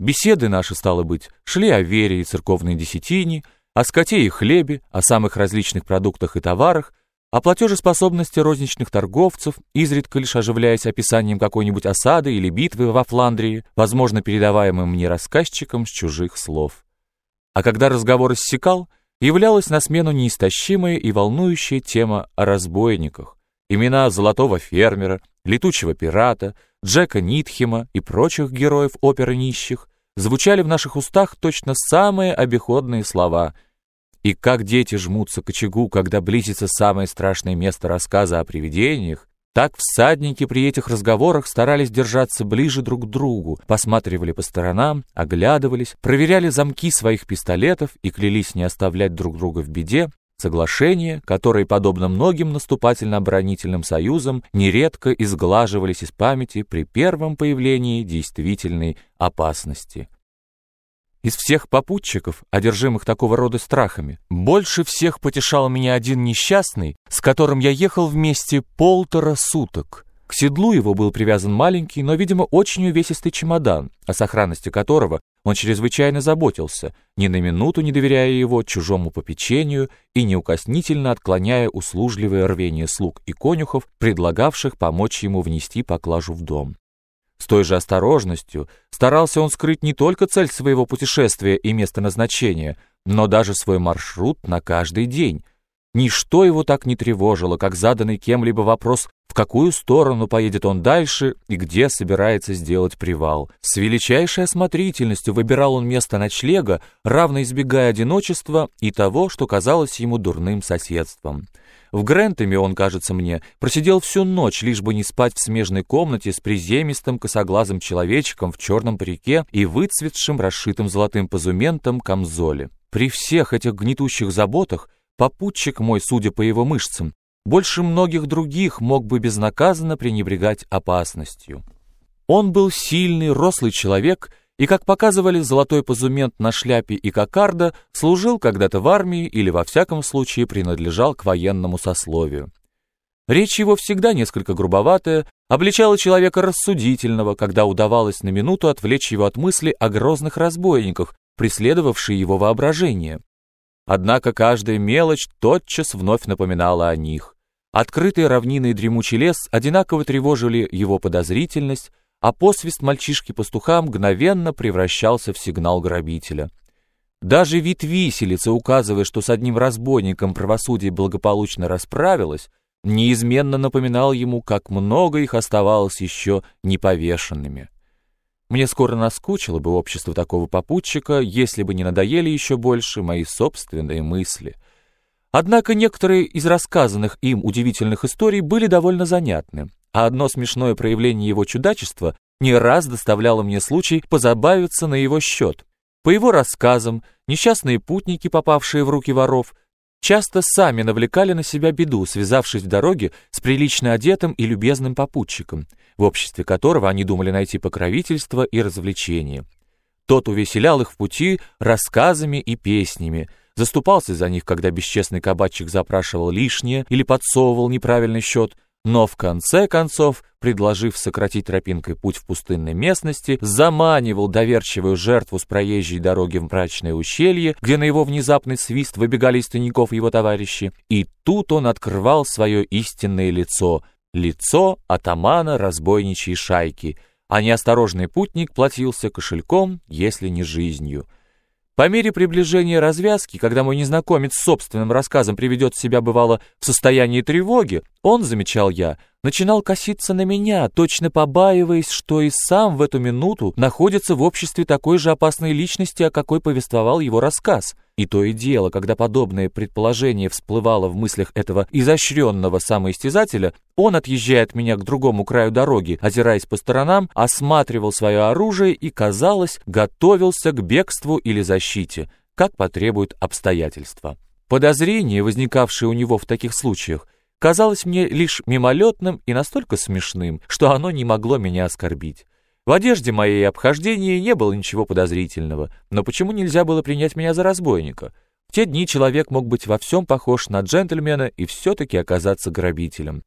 Беседы наши, стало быть, шли о вере и церковной десятине, о скоте и хлебе, о самых различных продуктах и товарах, о платежеспособности розничных торговцев, изредка лишь оживляясь описанием какой-нибудь осады или битвы во Фландрии, возможно, передаваемым мне рассказчиком с чужих слов. А когда разговор иссякал, являлась на смену неистощимая и волнующая тема о разбойниках, имена золотого фермера, летучего пирата, Джека Нитхема и прочих героев оперы нищих звучали в наших устах точно самые обиходные слова — и как дети жмутся к очагу, когда близится самое страшное место рассказа о привидениях, так всадники при этих разговорах старались держаться ближе друг к другу, посматривали по сторонам, оглядывались, проверяли замки своих пистолетов и клялись не оставлять друг друга в беде, соглашения, которые, подобно многим наступательно-оборонительным союзам, нередко изглаживались из памяти при первом появлении действительной опасности. Из всех попутчиков, одержимых такого рода страхами, больше всех потешал меня один несчастный, с которым я ехал вместе полтора суток. К седлу его был привязан маленький, но, видимо, очень увесистый чемодан, о сохранности которого он чрезвычайно заботился, ни на минуту не доверяя его чужому попечению и неукоснительно отклоняя услужливое рвение слуг и конюхов, предлагавших помочь ему внести поклажу в дом. С той же осторожностью старался он скрыть не только цель своего путешествия и место назначения, но даже свой маршрут на каждый день. Ничто его так не тревожило, как заданный кем-либо вопрос, в какую сторону поедет он дальше и где собирается сделать привал. С величайшей осмотрительностью выбирал он место ночлега, равно избегая одиночества и того, что казалось ему дурным соседством. В Грентами он, кажется мне, просидел всю ночь, лишь бы не спать в смежной комнате с приземистым косоглазым человечком в черном парике и выцветшим, расшитым золотым позументом камзоле. При всех этих гнетущих заботах попутчик мой, судя по его мышцам, больше многих других мог бы безнаказанно пренебрегать опасностью. Он был сильный, рослый человек и, как показывали золотой позумент на шляпе и кокарда, служил когда-то в армии или во всяком случае принадлежал к военному сословию. Речь его всегда несколько грубоватая, обличала человека рассудительного, когда удавалось на минуту отвлечь его от мысли о грозных разбойниках, преследовавшей его воображение. Однако каждая мелочь тотчас вновь напоминала о них. Открытые равнины и дремучий лес одинаково тревожили его подозрительность, а посвист мальчишки-пастуха мгновенно превращался в сигнал грабителя. Даже вид виселицы, указывая, что с одним разбойником правосудие благополучно расправилось, неизменно напоминал ему, как много их оставалось еще неповешенными. Мне скоро наскучило бы общество такого попутчика, если бы не надоели еще больше мои собственные мысли. Однако некоторые из рассказанных им удивительных историй были довольно занятны а одно смешное проявление его чудачества не раз доставляло мне случай позабавиться на его счет. По его рассказам, несчастные путники, попавшие в руки воров, часто сами навлекали на себя беду, связавшись в дороге с прилично одетым и любезным попутчиком, в обществе которого они думали найти покровительство и развлечение. Тот увеселял их в пути рассказами и песнями, заступался за них, когда бесчестный кабачик запрашивал лишнее или подсовывал неправильный счет – но в конце концов, предложив сократить тропинкой путь в пустынной местности, заманивал доверчивую жертву с проезжей дороги в мрачное ущелье, где на его внезапный свист выбегали из тайников его товарищи, и тут он открывал свое истинное лицо, лицо атамана разбойничьей шайки, а неосторожный путник платился кошельком, если не жизнью. По мере приближения развязки, когда мой незнакомец собственным рассказом приведет себя, бывало, в состоянии тревоги, он, замечал я, начинал коситься на меня, точно побаиваясь, что и сам в эту минуту находится в обществе такой же опасной личности, о какой повествовал его рассказ. И то и дело, когда подобное предположение всплывало в мыслях этого изощренного самоистязателя, он, отъезжая от меня к другому краю дороги, озираясь по сторонам, осматривал свое оружие и, казалось, готовился к бегству или защите, как потребуют обстоятельства. Подозрение, возникавшее у него в таких случаях, казалось мне лишь мимолетным и настолько смешным, что оно не могло меня оскорбить. В одежде моей и обхождении не было ничего подозрительного, но почему нельзя было принять меня за разбойника? В те дни человек мог быть во всем похож на джентльмена и все-таки оказаться грабителем.